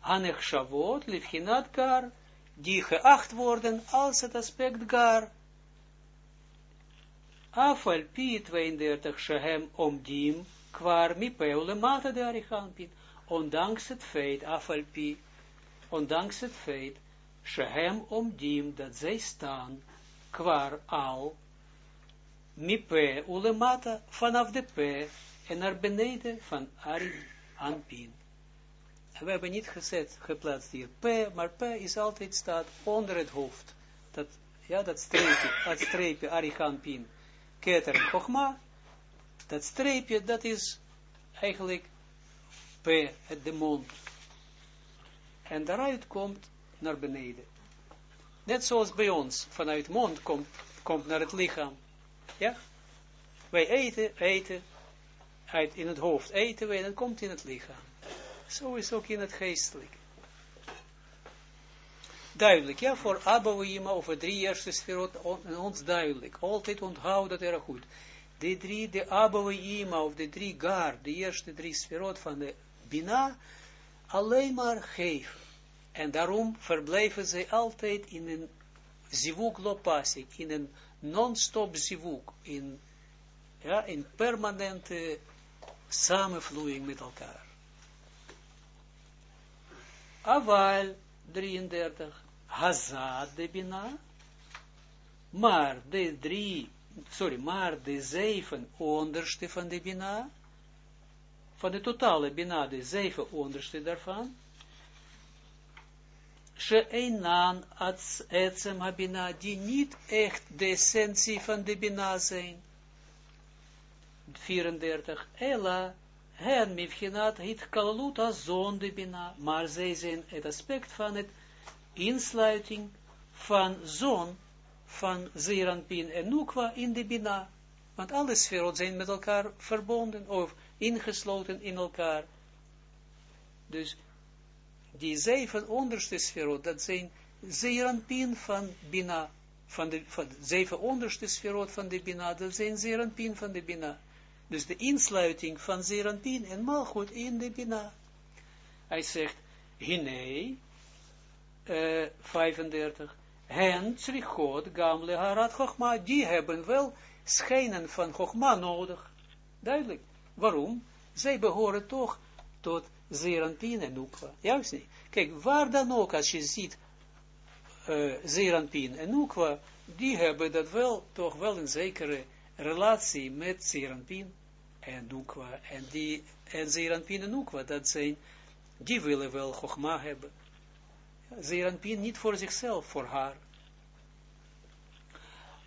Anech Shavot, Livchinat Gar, die geacht worden als het aspect Gar. Afal Pi 32, Shehem Omdim, kwar mi peule mata de Arichanpin. Ondanks het feit, Afal Pi, ondanks het feit, Shehem Omdim, dat zij staan, kwar al, mi pe ulemata, vanaf de pe, en naar beneden van Ari Anpin. We hebben niet gezet, geplaatst hier P, maar P is altijd staat onder het hoofd. Dat, ja, dat streepje, dat streepje Arichampin, Keter en Chogma, dat streepje, dat is eigenlijk P, het de mond. En daaruit komt naar beneden. Net zoals bij ons, vanuit mond komt, komt naar het lichaam. Ja? Wij eten, eten, uit in het hoofd eten wij, dat komt in het lichaam. Zo is ook in het geestelijk. Duidelijk, ja, voor Abouima over drie eerste sferot, ons duidelijk. Altijd onthoud dat er goed. De drie, de Abouima, of de drie gar, de eerste drie sferot van de Bina, alleen maar geven. En daarom verblijven ze altijd in een zivuk lopasik, in een non-stop zivuk, in, ja, in permanente samenvloeiing met elkaar. Aval 33, Hazad de Bina, maar de drie, sorry, maar de zeven onderste van de Bina, van de totale Bina, de zeven onderste daarvan, She'einan etzem habina, die niet echt de essentie van de Bina zijn. 34, Ella, hen hit kalalut azon de bina, maar zij zijn het aspect van het insluiting van zon, van Zeranpin en Nukwa in de bina. Want alle sferot zijn met elkaar verbonden, of ingesloten in elkaar. Dus, die zeven onderste sferot, dat zijn Zeranpin van bina, van de, van de zeven onderste sferot van de bina, dat zijn Zeranpin van de bina. Dus de insluiting van Zeranpin en Malchut in de Bina. Hij zegt, Hine, uh, 35, hen tzrichot gamle harat chokma, die hebben wel schijnen van chokma nodig. Duidelijk. Waarom? Zij behoren toch tot Zeranpin en Nukwa. Juist niet. Kijk, waar dan ook, als je ziet, uh, Zeranpin en Nukwa, die hebben dat wel, toch wel een zekere relatie met Zeranpin en Nukwa, en die, en Zeranpin en Nukwa, dat zijn, die willen wel Chogma hebben. Zeranpin niet voor zichzelf, voor haar.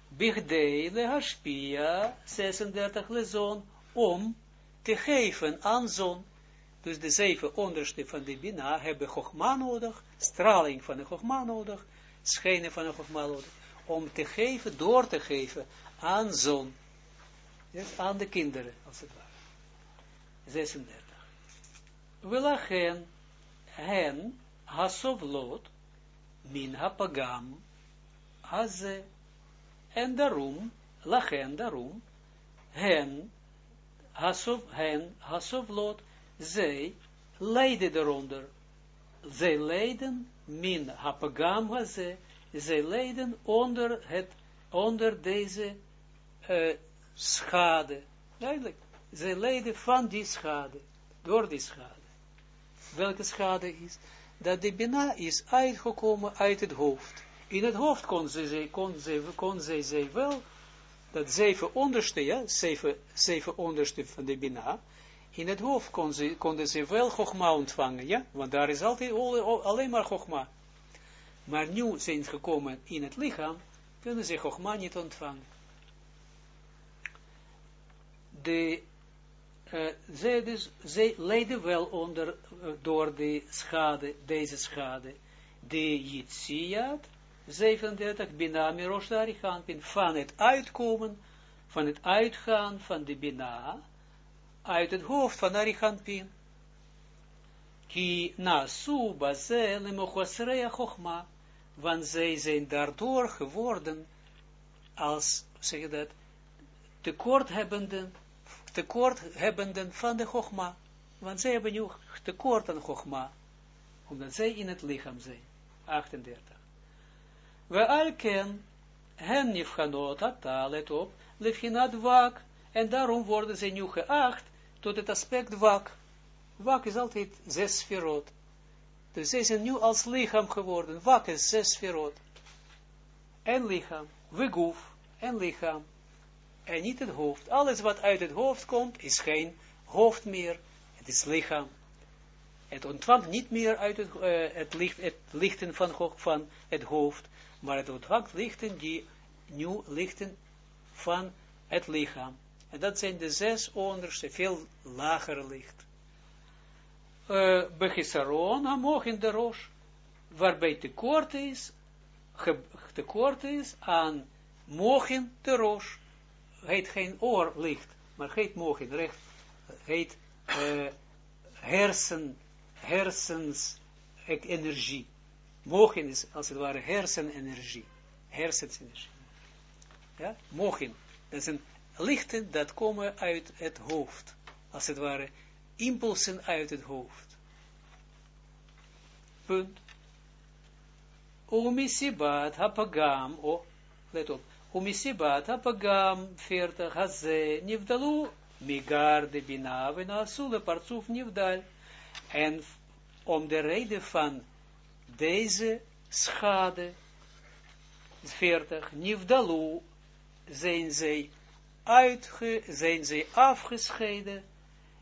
Bigdei le hashpia, 36 lezon, om te geven aan zon. Dus de zeven onderste van de Bina hebben Chogma nodig, straling van de Chogma nodig, schijnen van de Chogma nodig, om te geven, door te geven aan zon yes, aan de kinderen, als het ware. 36. Wilachen hen hasovlot min hapagam haze en daarom, lachen daarom, hen hasov, hen hasovlot, zij leiden eronder, zij leiden min hapagam haze, zij leiden onder het, onder deze uh, schade. Duidelijk. Zij lijden van die schade. Door die schade. Welke schade is? dat de Bina is uitgekomen uit het hoofd. In het hoofd kon ze, kon ze, kon ze, ze wel, dat zeven onderste, ja, zeven, zeven onderste van de Bina, in het hoofd kon ze, konden ze wel Chogma ontvangen, ja, want daar is altijd alleen maar Chogma. Maar nu zijn ze gekomen in het lichaam, kunnen ze Chogma niet ontvangen. De, uh, zij, dus, zij lijden wel onder, uh, door de schade, deze schade. De Yitziyat, 37, Bina Mirosh Darichanpin, van het uitkomen, van het uitgaan van de Bina, uit het hoofd van Arichanpin. Ki nasu baze lemochosrea chokma, want zij zijn daardoor geworden als, zeg je dat, tekorthebbenden, tekorthebbenden van de chokma. Want zij hebben nu tekort aan chokma, omdat zij in het lichaam zijn. 38. We alken hen nifchanot ata, let op, lefhinat wak, en daarom worden ze nu geacht tot het aspect wak. Wak is altijd zes sferot. Dus ze zijn nu als lichaam geworden. Wak is zes sferot. En lichaam. Wegoef. En lichaam. En niet het hoofd. Alles wat uit het hoofd komt, is geen hoofd meer. Het is lichaam. Het ontvangt niet meer uit het, uh, het, licht, het lichten van, van het hoofd, maar het ontvangt lichten die nu lichten van het lichaam. En dat zijn de zes onderste, veel lagere licht. Uh, Bechisaron, amog in de roos, waarbij tekort is, tekort is aan mogen de roos. Heet geen oorlicht, maar heet mogen, recht, heet uh, hersen, hersens energie. Mogen is als het ware hersenenergie. Hersensenergie. Ja, mogen. Dat een lichten dat komen uit het hoofd. Als het ware impulsen uit het hoofd. Punt. Umisibat hapagam, oh, let op. Hapagam 40 haze nivdalu migar de bina vena sule partsuf nivdal. En om de reden van deze schade 40 nivdalu zijn zij uitge, zijn zij afgescheiden,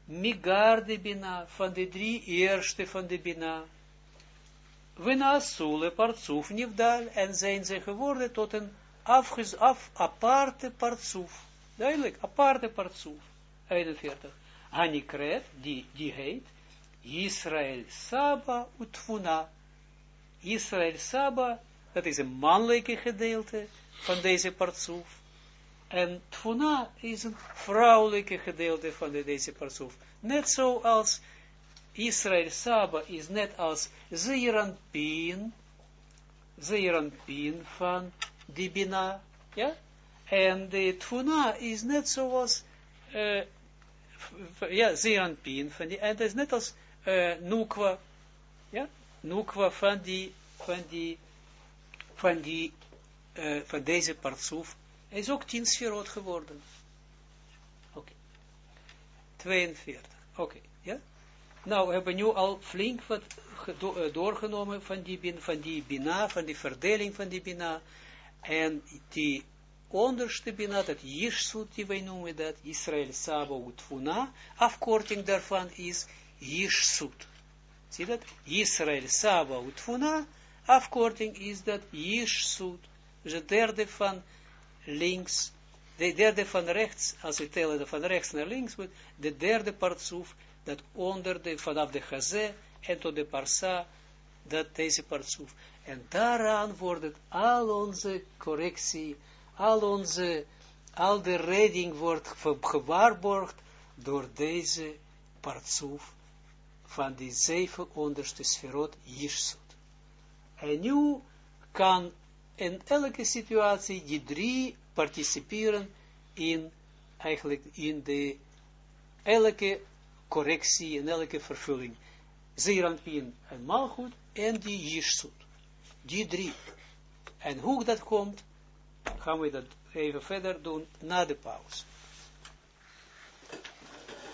migar de bina, van de drie eerste van de bina. Wena sule partsuf nifdal, en zijn ze geworden tot een afges, af, aparte partsuf. Duidelijk, aparte partsuf. 41. Hanikret, die, die heet, Israël Saba Utvuna. Israël Saba, dat is een mannelijke gedeelte van deze partsuf. En tfuna is een vrouwelijke gedeelte van de, deze parsoef. Net zoals Israël Saba is net als Zeeranpien, Zeeranpien van Dibina, ja? En de tfuna is net zoals, uh, ja, Zeeranpien van die, en dat is net als uh, Nukwa, ja? Nukwa van die, van die, van die, uh, van deze parsoef hij is ook tien sferot geworden. Oké. Okay. 42. Oké, ja. Nou, we hebben nu al flink wat eh, doorgenomen van die, bin, van die bina, van die verdeling van die bina. En die onderste bina, dat Yishsut, die wij noemen dat, Israël Sabo Utfuna, afkorting daarvan is Yishsut. Zie dat? Israël Sabo Utfuna, afkorting is dat Yishsut. Dus het derde van links, de derde van rechts, als we tellen van rechts naar links, de derde partsoef, dat onder de, vanaf de gazé en tot de parsa, dat deze partsoef. En daaraan wordt al onze correctie, al onze, al de redding wordt gewaarborgd door deze partsoef van die zeven onderste sferot Jirsut. En nu kan in elke situatie die drie participeren in, eigenlijk in de elke correctie, in elke vervulling. Zeeranpien en Malchut en die Jishsut. Die drie. En hoe dat komt, gaan we dat even verder doen na de pauze.